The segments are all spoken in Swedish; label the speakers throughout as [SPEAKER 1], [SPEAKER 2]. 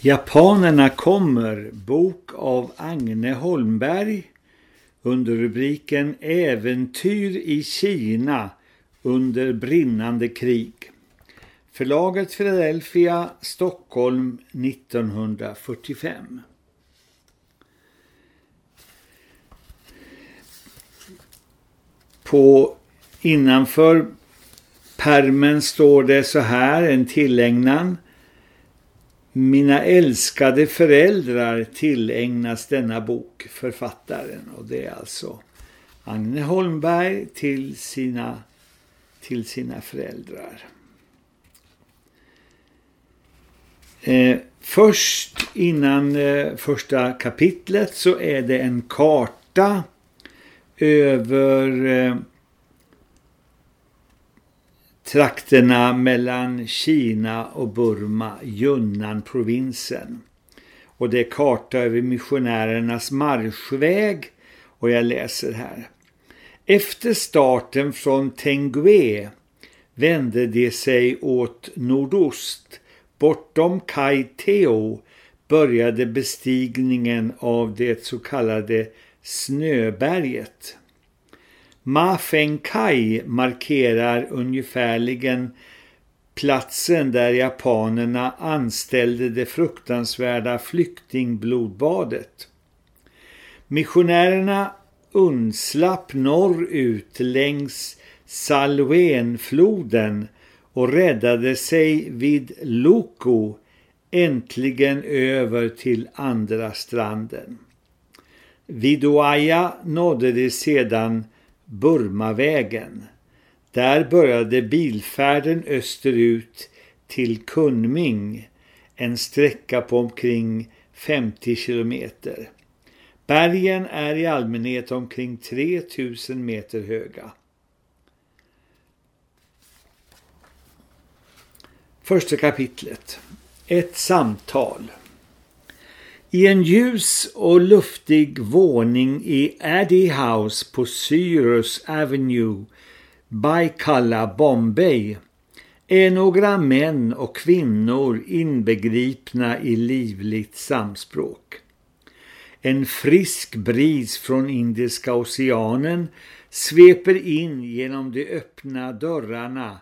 [SPEAKER 1] Japanerna kommer, bok av Agne Holmberg under rubriken Äventyr i Kina under brinnande krig. Förlaget Philadelphia, Stockholm 1945. På innanför permen står det så här, en tillägnan. Mina älskade föräldrar tillägnas denna bok författaren och det är alltså Agne Holmberg till sina, till sina föräldrar. Eh, först innan eh, första kapitlet så är det en karta över eh, trakterna mellan Kina och Burma, Yunnan-provinsen. Och det är karta över missionärernas marschväg och jag läser här. Efter starten från Tengue vände de sig åt nordost. Bortom Kai Teo började bestigningen av det så kallade Snöberget. Ma Feng Kai markerar ungefärligen platsen där japanerna anställde det fruktansvärda flyktingblodbadet. Missionärerna undslapp norrut längs Salwenfloden och räddade sig vid Loko äntligen över till andra stranden. Vid Oaya nådde de sedan Burmavägen. Där började bilfärden österut till Kunming, en sträcka på omkring 50 kilometer. Bergen är i allmänhet omkring 3000 meter höga. Första kapitlet. Ett samtal. I en ljus och luftig våning i Addy House på Cyrus Avenue, Baikalla, Bombay är några män och kvinnor inbegripna i livligt samspråk. En frisk bris från Indiska oceanen sveper in genom de öppna dörrarna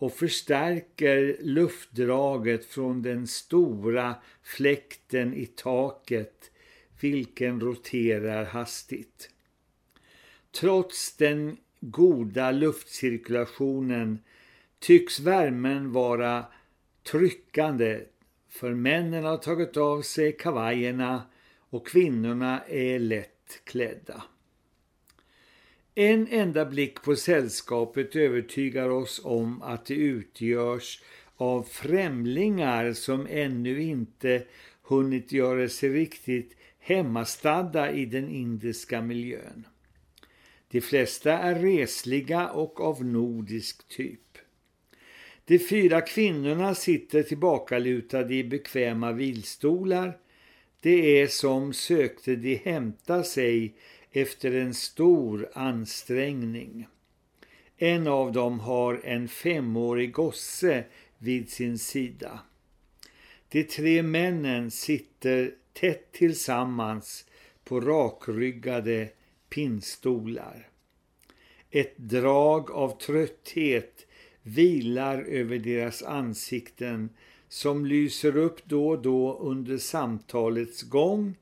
[SPEAKER 1] och förstärker luftdraget från den stora fläkten i taket vilken roterar hastigt. Trots den goda luftcirkulationen tycks värmen vara tryckande för männen har tagit av sig kavajerna och kvinnorna är lätt klädda. En enda blick på sällskapet övertygar oss om att det utgörs av främlingar som ännu inte hunnit göra sig riktigt hemmastadda i den indiska miljön. De flesta är resliga och av nordisk typ. De fyra kvinnorna sitter tillbakalutade i bekväma vilstolar. Det är som sökte de hämta sig efter en stor ansträngning. En av dem har en femårig gosse vid sin sida. De tre männen sitter tätt tillsammans på rakryggade pinnstolar. Ett drag av trötthet vilar över deras ansikten som lyser upp då och då under samtalets gång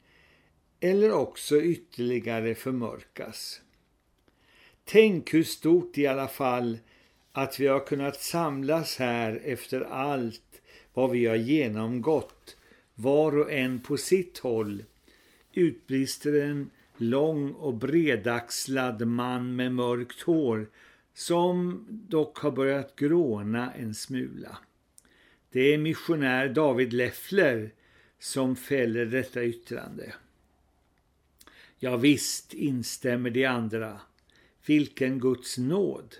[SPEAKER 1] eller också ytterligare förmörkas. Tänk hur stort i alla fall att vi har kunnat samlas här efter allt vad vi har genomgått, var och en på sitt håll, utbrister en lång och bredaxlad man med mörkt hår som dock har börjat gråna en smula. Det är missionär David Leffler som fäller detta yttrande. Ja visst, instämmer de andra. Vilken Guds nåd!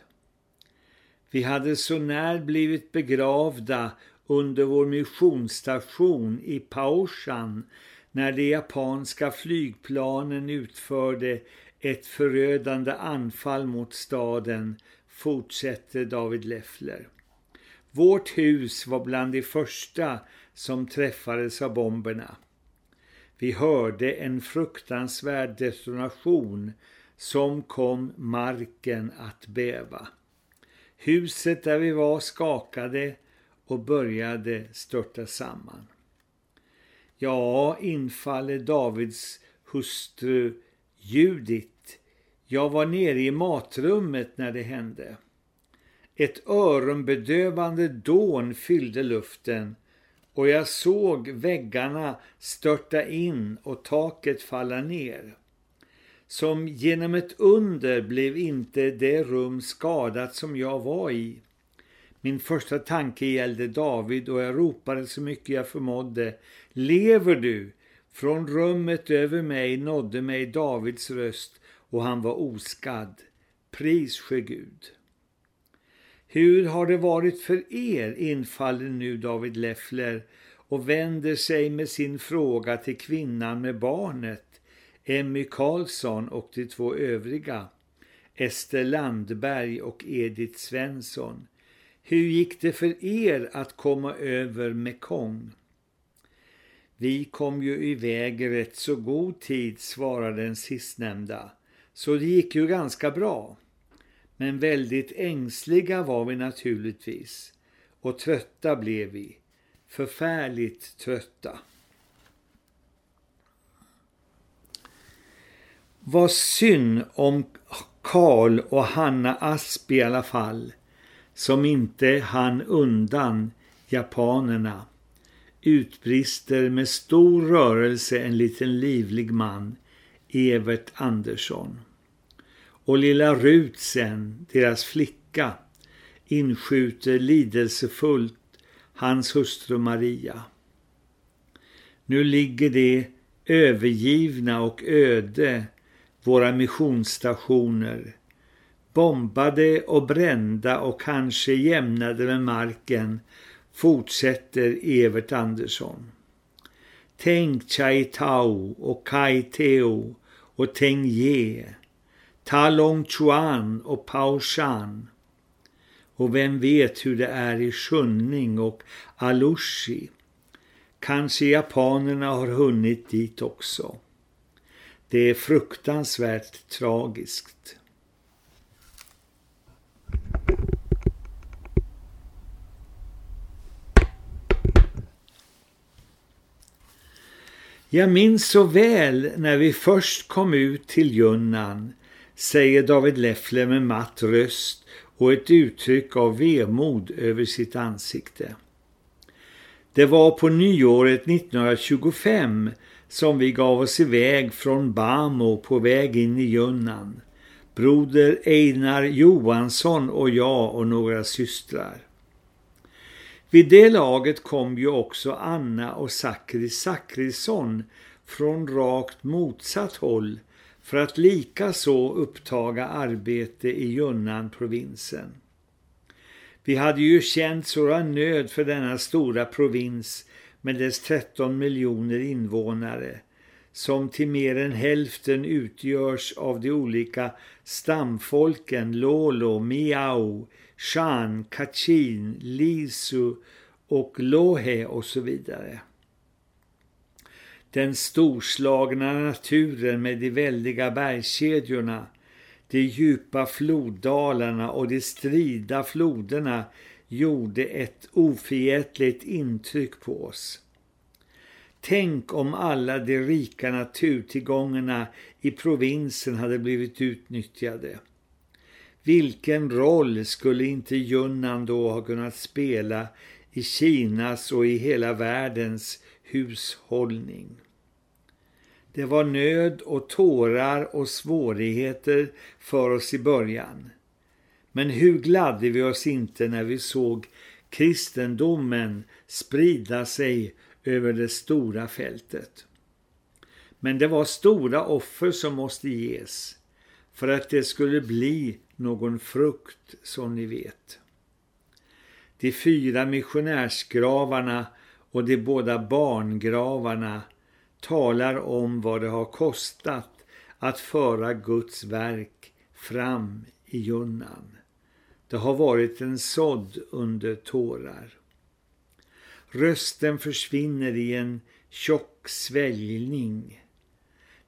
[SPEAKER 1] Vi hade så när blivit begravda under vår missionsstation i Paoshan när de japanska flygplanen utförde ett förödande anfall mot staden, fortsätter David Leffler. Vårt hus var bland de första som träffades av bomberna. Vi hörde en fruktansvärd detonation som kom marken att bäva. Huset där vi var skakade och började störta samman. Ja, infaller Davids hustru Judit. Jag var nere i matrummet när det hände. Ett öronbedövande dån fyllde luften och jag såg väggarna störta in och taket falla ner. Som genom ett under blev inte det rum skadat som jag var i. Min första tanke gällde David och jag ropade så mycket jag förmådde. Lever du? Från rummet över mig nådde mig Davids röst och han var oskadd. Pris ske Gud. Hur har det varit för er, infaller nu David Leffler och vänder sig med sin fråga till kvinnan med barnet, Emmy Karlsson och de två övriga, Ester Landberg och Edith Svensson. Hur gick det för er att komma över Mekong? Vi kom ju iväg i rätt så god tid, svarade den sistnämnda, så det gick ju ganska bra. Men väldigt ängsliga var vi naturligtvis och trötta blev vi, förfärligt trötta. Vad synd om Karl och Hanna Asp i alla fall, som inte han undan japanerna. Utbrister med stor rörelse en liten livlig man, Evert Andersson. Och lilla Rut sen, deras flicka, inskjuter lidelsefullt hans hustru Maria. Nu ligger de övergivna och öde våra missionsstationer, bombade och brända och kanske jämnade med marken, fortsätter Evert Andersson. Tänk Chai Tao och Kai Teo och Teng Ye, Talong Chuan och Pao Shan. Och vem vet hur det är i Shunning och Alushi. Kanske japanerna har hunnit dit också. Det är fruktansvärt tragiskt. Jag minns så väl när vi först kom ut till Junnan, säger David Leffler med matt röst och ett uttryck av vemod över sitt ansikte. Det var på nyåret 1925 som vi gav oss iväg från Bamo på väg in i Junnan. Broder Einar Johansson och jag och några systrar. Vid det laget kom ju också Anna och Sakri Sakrisson från rakt motsatt håll för att lika så upptaga arbete i Junnan-provinsen. Vi hade ju känt sådan nöd för denna stora provins med dess 13 miljoner invånare som till mer än hälften utgörs av de olika stamfolken Lolo, Miao, Shan, Kachin, Lisu och Lohe och så vidare. Den storslagna naturen med de väldiga bergskedjorna, de djupa floddalarna och de strida floderna gjorde ett oförgätligt intryck på oss. Tänk om alla de rika naturtillgångarna i provinsen hade blivit utnyttjade. Vilken roll skulle inte Junnan då ha kunnat spela i Kinas och i hela världens hushållning? Det var nöd och tårar och svårigheter för oss i början. Men hur gladde vi oss inte när vi såg kristendomen sprida sig över det stora fältet. Men det var stora offer som måste ges för att det skulle bli någon frukt som ni vet. De fyra missionärsgravarna och de båda barngravarna talar om vad det har kostat att föra Guds verk fram i Junnan. Det har varit en sådd under tårar. Rösten försvinner i en tjock sväljning.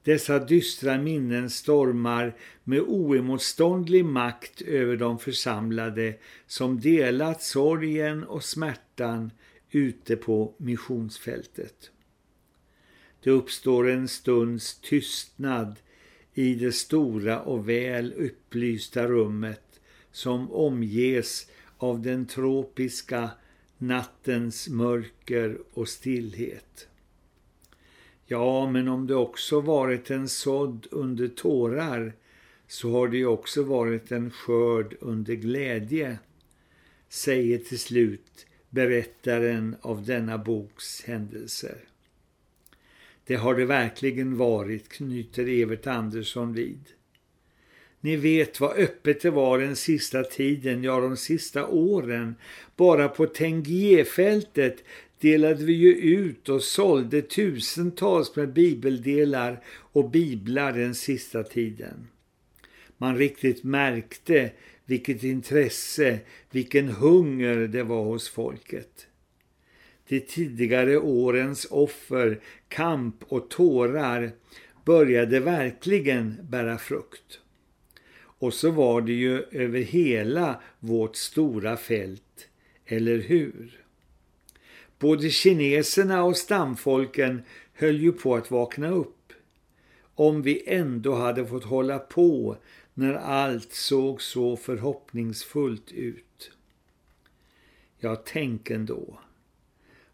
[SPEAKER 1] Dessa dystra minnen stormar med oemotståndlig makt över de församlade som delat sorgen och smärtan ute på missionsfältet. Det uppstår en stunds tystnad i det stora och väl upplysta rummet som omges av den tropiska nattens mörker och stillhet. Ja, men om det också varit en sådd under tårar så har det ju också varit en skörd under glädje, säger till slut berättaren av denna boks händelser. Det har det verkligen varit, knyter Evert Andersson vid. Ni vet vad öppet det var den sista tiden, ja de sista åren. Bara på Tengiefältet delade vi ju ut och sålde tusentals med bibeldelar och biblar den sista tiden. Man riktigt märkte vilket intresse, vilken hunger det var hos folket. De tidigare årens offer, kamp och tårar började verkligen bära frukt. Och så var det ju över hela vårt stora fält, eller hur? Både kineserna och stamfolken höll ju på att vakna upp. Om vi ändå hade fått hålla på när allt såg så förhoppningsfullt ut. Jag tänker ändå.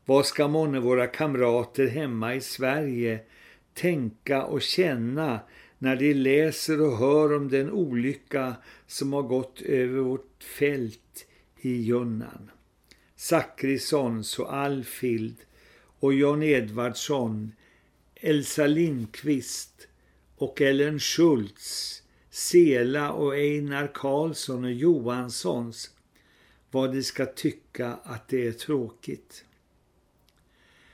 [SPEAKER 1] Vad ska månne våra kamrater hemma i Sverige tänka och känna när de läser och hör om den olycka som har gått över vårt fält i Junnan? Zackrissons och Alfild och John Edvardsson, Elsa Lindqvist och Ellen Schultz, Sela och Einar Karlsson och Johanssons vad de ska tycka att det är tråkigt.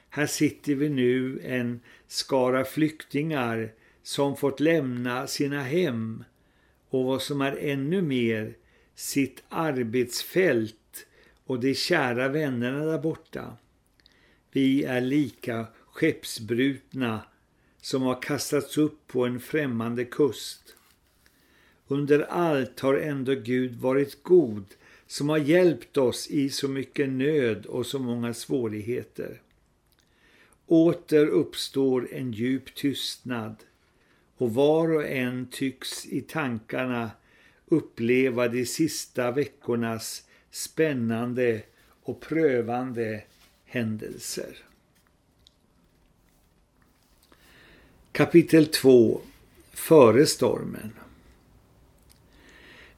[SPEAKER 1] Här sitter vi nu en skara flyktingar som fått lämna sina hem och vad som är ännu mer sitt arbetsfält och de kära vännerna där borta. Vi är lika skeppsbrutna som har kastats upp på en främmande kust. Under allt har ändå Gud varit god som har hjälpt oss i så mycket nöd och så många svårigheter. Åter uppstår en djup tystnad och var och en tycks i tankarna uppleva de sista veckornas spännande och prövande händelser. Kapitel 2 Före stormen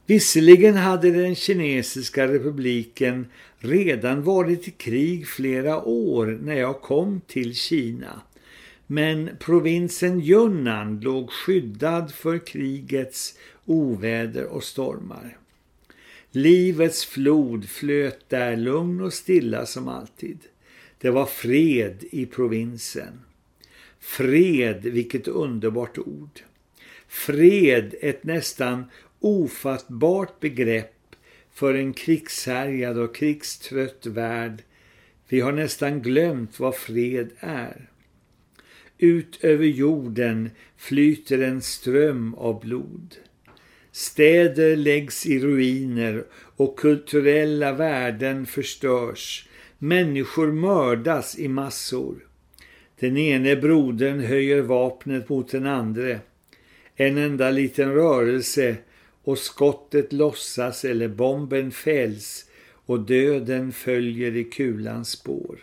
[SPEAKER 1] Visserligen hade den kinesiska republiken redan varit i krig flera år när jag kom till Kina. Men provinsen Yunnan låg skyddad för krigets oväder och stormar. Livets flod flöt där lugn och stilla som alltid. Det var fred i provinsen. Fred, vilket underbart ord. Fred, ett nästan ofattbart begrepp för en krigshärjad och krigstrött värld. Vi har nästan glömt vad fred är. Ut över jorden flyter en ström av blod. Städer läggs i ruiner och kulturella värden förstörs. Människor mördas i massor. Den ene brodern höjer vapnet mot den andre. En enda liten rörelse och skottet lossas eller bomben fälls och döden följer i kulans spår.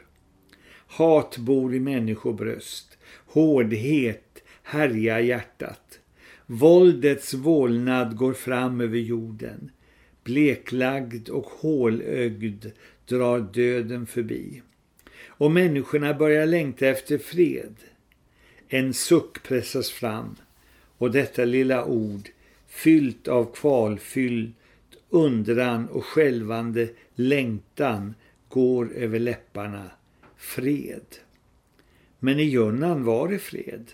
[SPEAKER 1] Hat bor i människobröst. Hårdhet härjar hjärtat. Våldets vålnad går fram över jorden. Bleklagd och hålögd drar döden förbi. Och människorna börjar längta efter fred. En suck pressas fram och detta lilla ord fyllt av kvalfyllt undran och skälvande längtan går över läpparna. Fred. Men i Junnan var det fred.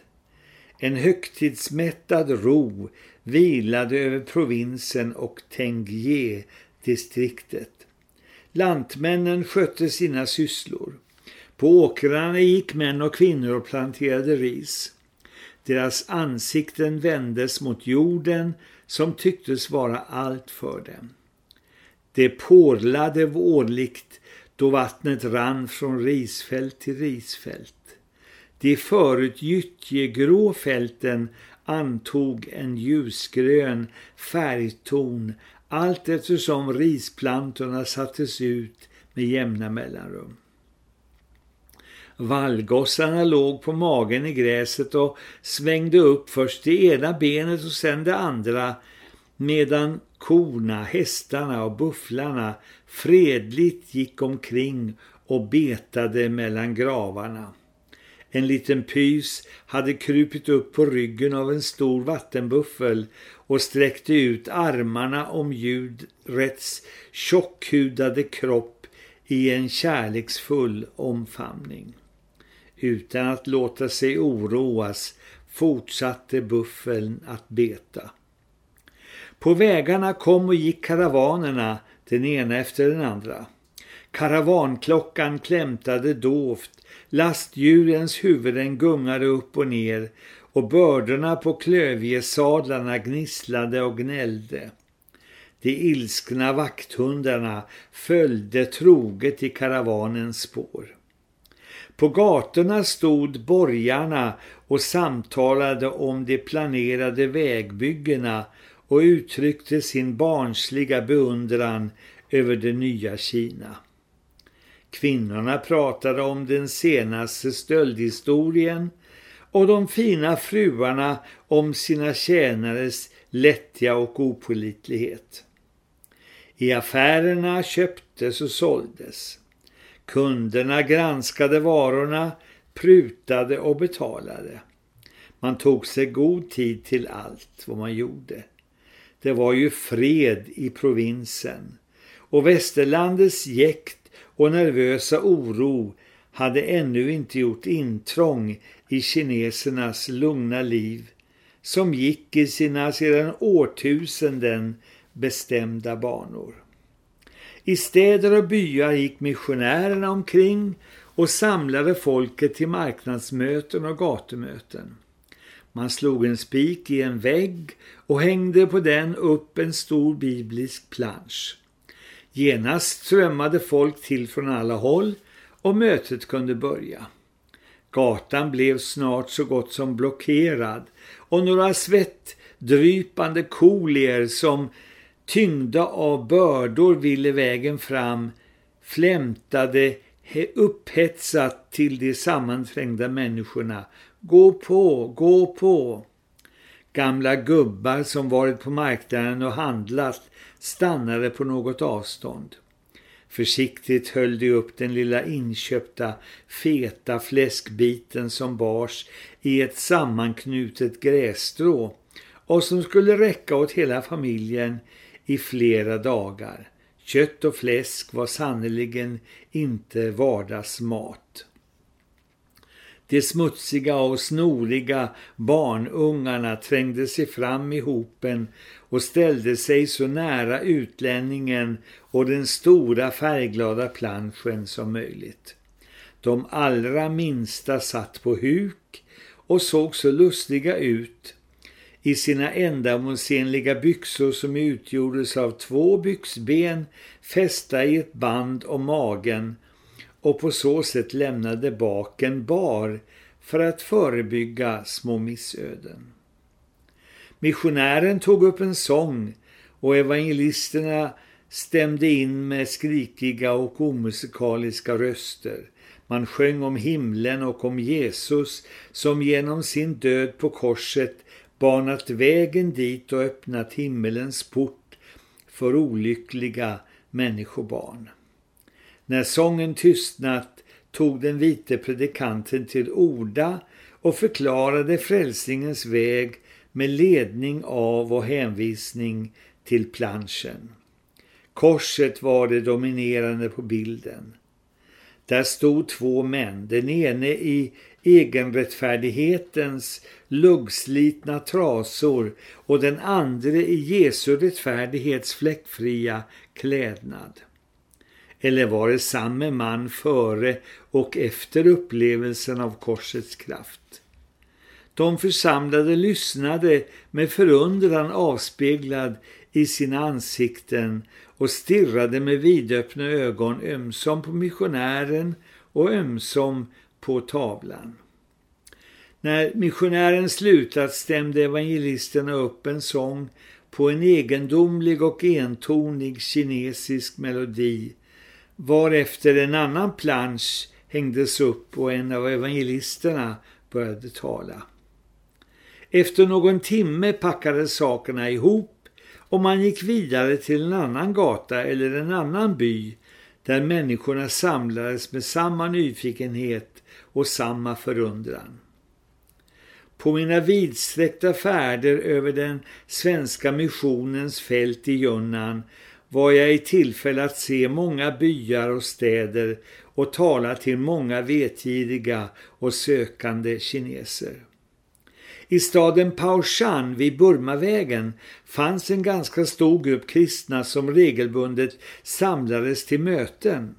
[SPEAKER 1] En högtidsmättad ro vilade över provinsen och Tengye-distriktet. Lantmännen skötte sina sysslor. På åkrarna gick män och kvinnor och planterade ris. Deras ansikten vändes mot jorden som tycktes vara allt för dem. Det porlade vårligt då vattnet rann från risfält till risfält. De förut gyttjegrå fälten antog en ljusgrön färgton allt eftersom risplantorna sattes ut med jämna mellanrum. Vallgossarna låg på magen i gräset och svängde upp först det ena benet och sen det andra medan korna, hästarna och bufflarna fredligt gick omkring och betade mellan gravarna. En liten pys hade krupit upp på ryggen av en stor vattenbuffel och sträckte ut armarna om ljudrätts tjockhudade kropp i en kärleksfull omfamning. Utan att låta sig oroas fortsatte buffeln att beta. På vägarna kom och gick karavanerna, den ena efter den andra. Karavanklockan klämtade dovt, lastdjurens huvuden gungade upp och ner och bördorna på klövjesadlarna gnisslade och gnällde. De ilskna vakthundarna följde troget i karavanens spår. På gatorna stod borgarna och samtalade om de planerade vägbyggena och uttryckte sin barnsliga beundran över det nya Kina. Kvinnorna pratade om den senaste stöldhistorien och de fina fruarna om sina tjänares lättja och opolitlighet. I affärerna köptes och såldes. Kunderna granskade varorna, prutade och betalade. Man tog sig god tid till allt vad man gjorde. Det var ju fred i provinsen och västerlandets jäkt och nervösa oro hade ännu inte gjort intrång i kinesernas lugna liv som gick i sina sedan årtusenden bestämda banor. I städer och byar gick missionärerna omkring och samlade folket till marknadsmöten och gatumöten. Man slog en spik i en vägg och hängde på den upp en stor biblisk plansch. Genast strömmade folk till från alla håll och mötet kunde börja. Gatan blev snart så gott som blockerad och några svettdrypande kolier som tyngda av bördor ville vägen fram flämtade upphetsat till de sammanträngda människorna. Gå på, gå på! Gamla gubbar som varit på marknaden och handlat stannade på något avstånd. Försiktigt höll de upp den lilla inköpta feta fläskbiten som bars i ett sammanknutet grässtrå och som skulle räcka åt hela familjen i flera dagar. Kött och fläsk var sannoliken inte vardagsmat. De smutsiga och snoriga barnungarna trängde sig fram i hopen och ställde sig så nära utlänningen och den stora färgglada planschen som möjligt. De allra minsta satt på huk och såg så lustiga ut i sina ändamålsenliga byxor som utgjordes av två byxben fästa i ett band om magen och på så sätt lämnade baken bar för att förebygga små missöden. Missionären tog upp en sång och evangelisterna stämde in med skrikiga och omusikaliska röster. Man sjöng om himlen och om Jesus som genom sin död på korset banat vägen dit och öppnat himmelens port för olyckliga människobarn. När sången tystnat tog den vite predikanten till orda och förklarade frälsningens väg med ledning av och hänvisning till planschen. Korset var det dominerande på bilden. Där stod två män, den ene i egenrättfärdighetens luggslitna trasor och den andra i Jesu rättfärdighets fläckfria klädnad. Eller var det samme man före och efter upplevelsen av korsets kraft? De församlade lyssnade med förundran avspeglad i sina ansikten och stirrade med vidöppna ögon ömsom på missionären och ömsom på tavlan. När missionären slutat stämde evangelisterna upp en sång på en egendomlig och entonig kinesisk melodi varefter en annan plansch hängdes upp och en av evangelisterna började tala. Efter någon timme packades sakerna ihop och man gick vidare till en annan gata eller en annan by där människorna samlades med samma nyfikenhet och samma förundran. På mina vidsträckta färder över den svenska missionens fält i Jönnan var jag i tillfälle att se många byar och städer och tala till många vetgiriga och sökande kineser. I staden Paoshan vid Burmavägen fanns en ganska stor grupp kristna som regelbundet samlades till möten.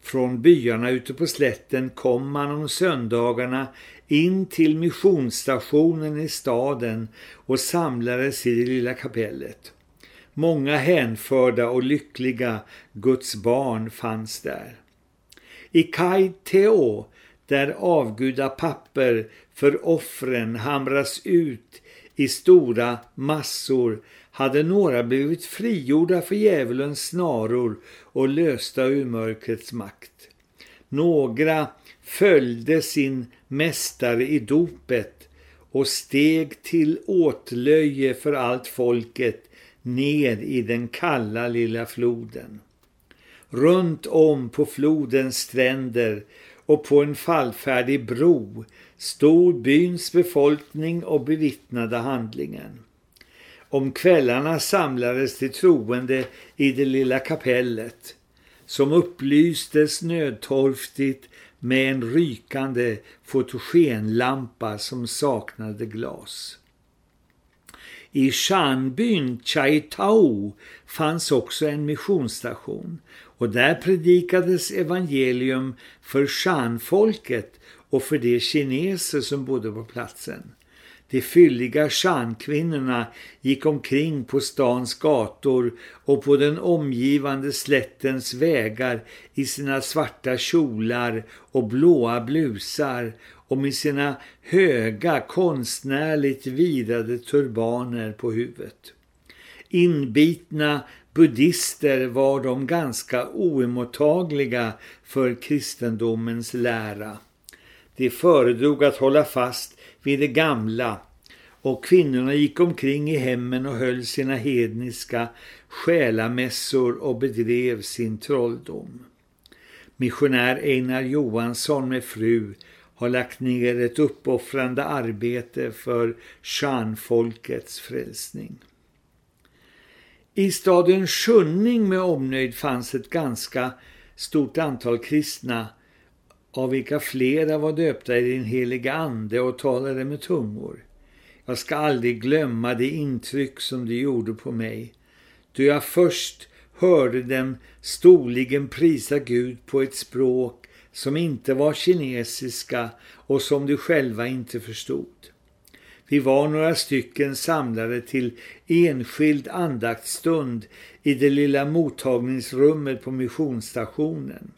[SPEAKER 1] Från byarna ute på slätten kom man om söndagarna in till missionsstationen i staden och samlades i det lilla kapellet. Många hänförda och lyckliga Guds barn fanns där. I Kai Teo, där avguda papper för offren hamras ut i stora massor, hade några blivit frigjorda för djävulens snaror och lösta ur mörkrets makt. Några följde sin mästare i dopet och steg till åtlöje för allt folket ned i den kalla lilla floden. Runt om på flodens stränder och på en fallfärdig bro stod byns befolkning och bevittnade handlingen. Om kvällarna samlades de troende i det lilla kapellet som upplystes nödtorftigt med en rykande fotogenlampa som saknade glas. I Shanbyn Chaitau fanns också en missionsstation och där predikades evangelium för Shanfolket och för de kineser som bodde på platsen. De fylliga stjärnkvinnorna gick omkring på stans gator och på den omgivande slättens vägar i sina svarta kjolar och blåa blusar och med sina höga konstnärligt virade turbaner på huvudet. Inbitna buddister var de ganska oemottagliga för kristendomens lära. De föredrog att hålla fast vid det gamla och kvinnorna gick omkring i hemmen och höll sina hedniska själamässor och bedrev sin trolldom. Missionär Einar Johansson med fru har lagt ner ett uppoffrande arbete för Shanfolkets frälsning. I staden Sjunning med omnöjd fanns ett ganska stort antal kristna av vilka flera var döpta i din heliga ande och talade med tungor. Jag ska aldrig glömma det intryck som du gjorde på mig, då jag först hörde dem storligen prisa Gud på ett språk som inte var kinesiska och som de själva inte förstod. Vi var några stycken samlade till enskild andaktsstund i det lilla mottagningsrummet på missionsstationen.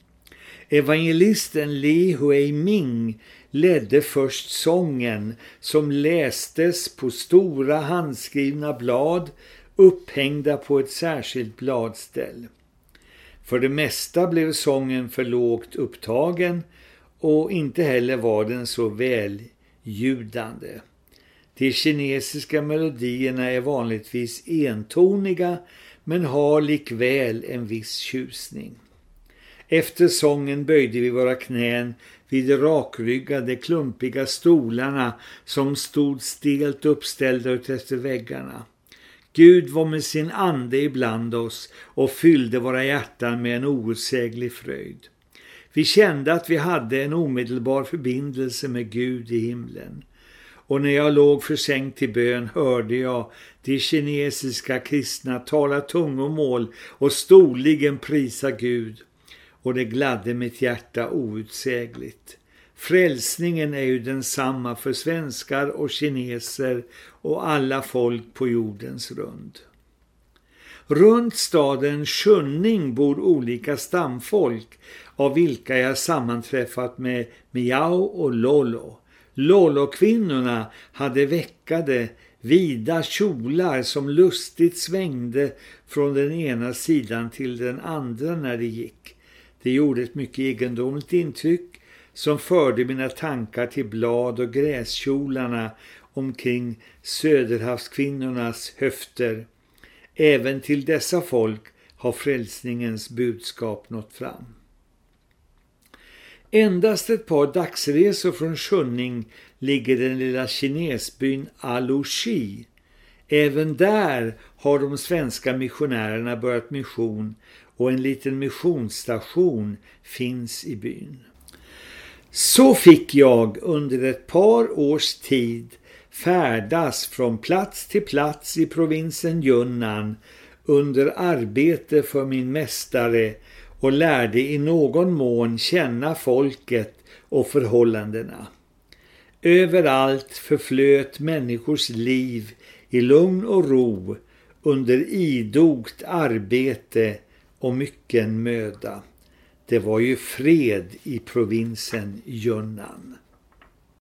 [SPEAKER 1] Evangelisten Li Huei-Ming ledde först sången som lästes på stora handskrivna blad upphängda på ett särskilt bladställ. För det mesta blev sången för lågt upptagen och inte heller var den så väljudande. De kinesiska melodierna är vanligtvis entoniga men har likväl en viss tjusning. Efter sången böjde vi våra knän vid de rakryggade klumpiga stolarna som stod stelt uppställda utefter väggarna. Gud var med sin ande ibland oss och fyllde våra hjärtan med en outsäglig fröjd. Vi kände att vi hade en omedelbar förbindelse med Gud i himlen. och när jag låg försänkt i bön hörde jag de kinesiska kristna tala tungomål och storligen prisa Gud och det gladde mitt hjärta outsägligt. Frälsningen är ju densamma för svenskar och kineser och alla folk på jordens rund. Runt staden Schunning bor olika stamfolk av vilka jag sammanträffat med Miao och Lolo. Lolo-kvinnorna hade veckade, vida kjolar som lustigt svängde från den ena sidan till den andra när de gick. Det gjorde ett mycket egendomligt intryck som förde mina tankar till blad- och gräskjolarna omkring söderhavskvinnornas höfter. Även till dessa folk har frälsningens budskap nått fram. Endast ett par dagsresor från Shunning ligger den lilla kinesbyn Alushi. Även där har de svenska missionärerna börjat mission och en liten missionsstation finns i byn. Så fick jag under ett par års tid färdas från plats till plats i provinsen Junnan under arbete för min mästare och lärde i någon mån känna folket och förhållandena. Överallt förflöt människors liv i lugn och ro under idogt arbete och mycken möda. Det var ju fred i provinsen Jönnan.